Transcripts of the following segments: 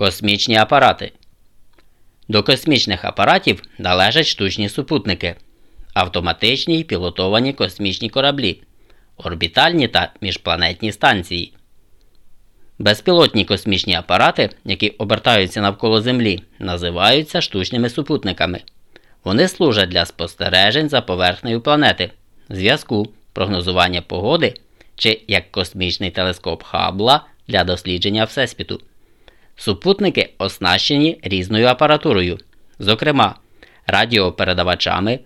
Космічні апарати. До космічних апаратів належать штучні супутники, автоматичні й пілотовані космічні кораблі, орбітальні та міжпланетні станції. Безпілотні космічні апарати, які обертаються навколо Землі, називаються штучними супутниками. Вони служать для спостережень за поверхнею планети, зв'язку, прогнозування погоди чи як космічний телескоп Хаббла для дослідження Всесвіту. Супутники оснащені різною апаратурою, зокрема радіопередавачами,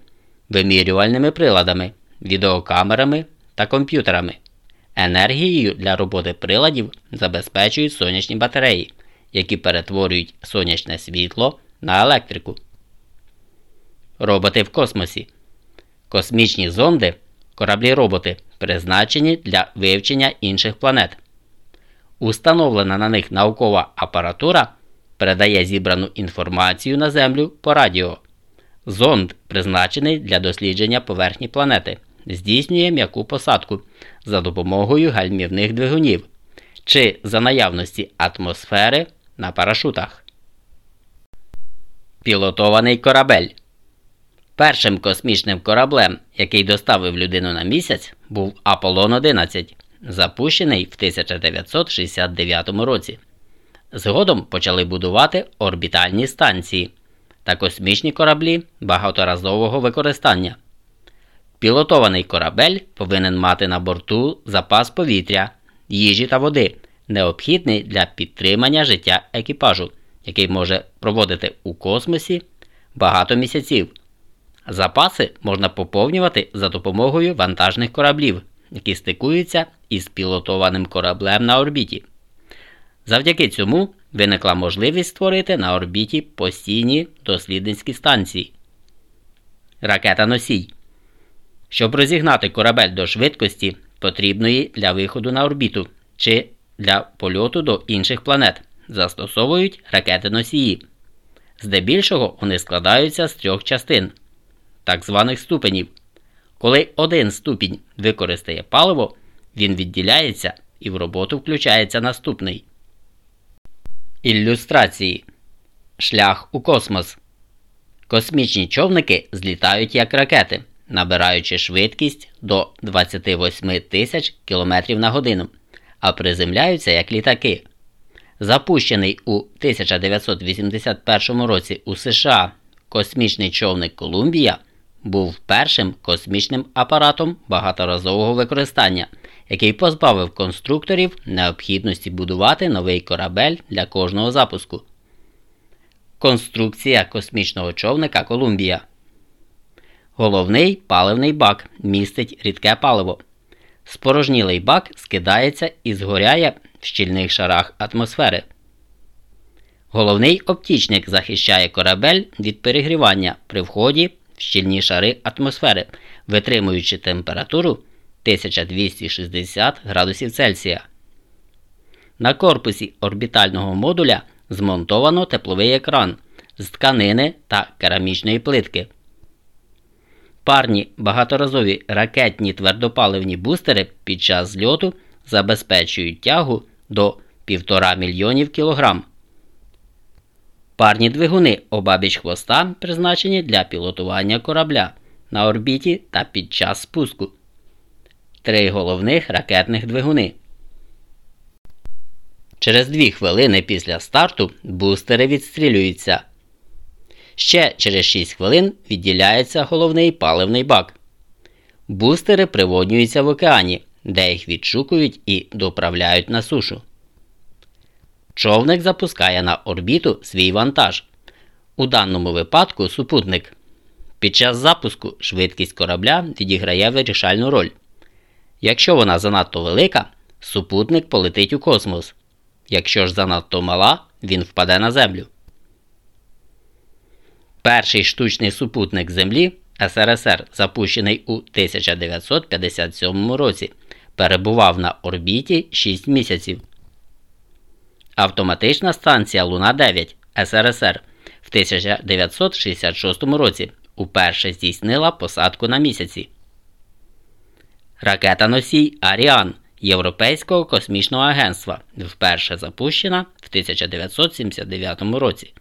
вимірювальними приладами, відеокамерами та комп'ютерами. Енергією для роботи приладів забезпечують сонячні батареї, які перетворюють сонячне світло на електрику. Роботи в космосі. Космічні зонди кораблі роботи призначені для вивчення інших планет. Установлена на них наукова апаратура передає зібрану інформацію на Землю по радіо. Зонд призначений для дослідження поверхні планети, здійснює м'яку посадку за допомогою гальмівних двигунів чи за наявності атмосфери на парашутах. Пілотований корабель. Першим космічним кораблем, який доставив людину на місяць, був Аполлон 11 запущений в 1969 році. Згодом почали будувати орбітальні станції та космічні кораблі багаторазового використання. Пілотований корабель повинен мати на борту запас повітря, їжі та води, необхідний для підтримання життя екіпажу, який може проводити у космосі багато місяців. Запаси можна поповнювати за допомогою вантажних кораблів які стикуються із пілотованим кораблем на орбіті. Завдяки цьому виникла можливість створити на орбіті постійні дослідницькі станції. Ракета носій. Щоб розігнати корабель до швидкості, потрібної для виходу на орбіту чи для польоту до інших планет, застосовують ракети носії. Здебільшого вони складаються з трьох частин, так званих ступенів. Коли один ступінь використає паливо, він відділяється і в роботу включається наступний. Ілюстрації Шлях у космос. Космічні човники злітають як ракети, набираючи швидкість до 28 тисяч км на годину, а приземляються як літаки. Запущений у 1981 році у США космічний човник Колумбія був першим космічним апаратом багаторазового використання, який позбавив конструкторів необхідності будувати новий корабель для кожного запуску. Конструкція космічного човника Колумбія. Головний паливний бак містить рідке паливо. Спорожнілий бак скидається і згоряє в щільних шарах атмосфери. Головний оптічник захищає корабель від перегрівання при вході щільні шари атмосфери, витримуючи температуру 1260 градусів Цельсія. На корпусі орбітального модуля змонтовано тепловий екран з тканини та керамічної плитки. Парні багаторазові ракетні твердопаливні бустери під час зльоту забезпечують тягу до 1,5 мільйонів кілограм. Парні двигуни обабіч хвоста призначені для пілотування корабля на орбіті та під час спуску. Три головних ракетних двигуни. Через дві хвилини після старту бустери відстрілюються. Ще через 6 хвилин відділяється головний паливний бак. Бустери приводнюються в океані, де їх відшукують і доправляють на сушу. Човник запускає на орбіту свій вантаж. У даному випадку супутник. Під час запуску швидкість корабля відіграє вирішальну роль. Якщо вона занадто велика, супутник полетить у космос. Якщо ж занадто мала, він впаде на Землю. Перший штучний супутник Землі СРСР, запущений у 1957 році, перебував на орбіті 6 місяців. Автоматична станція Луна 9 СРСР в 1966 році уперше здійснила посадку на місяці. Ракета носій Аріан, Європейського космічного агентства, вперше запущена в 1979 році.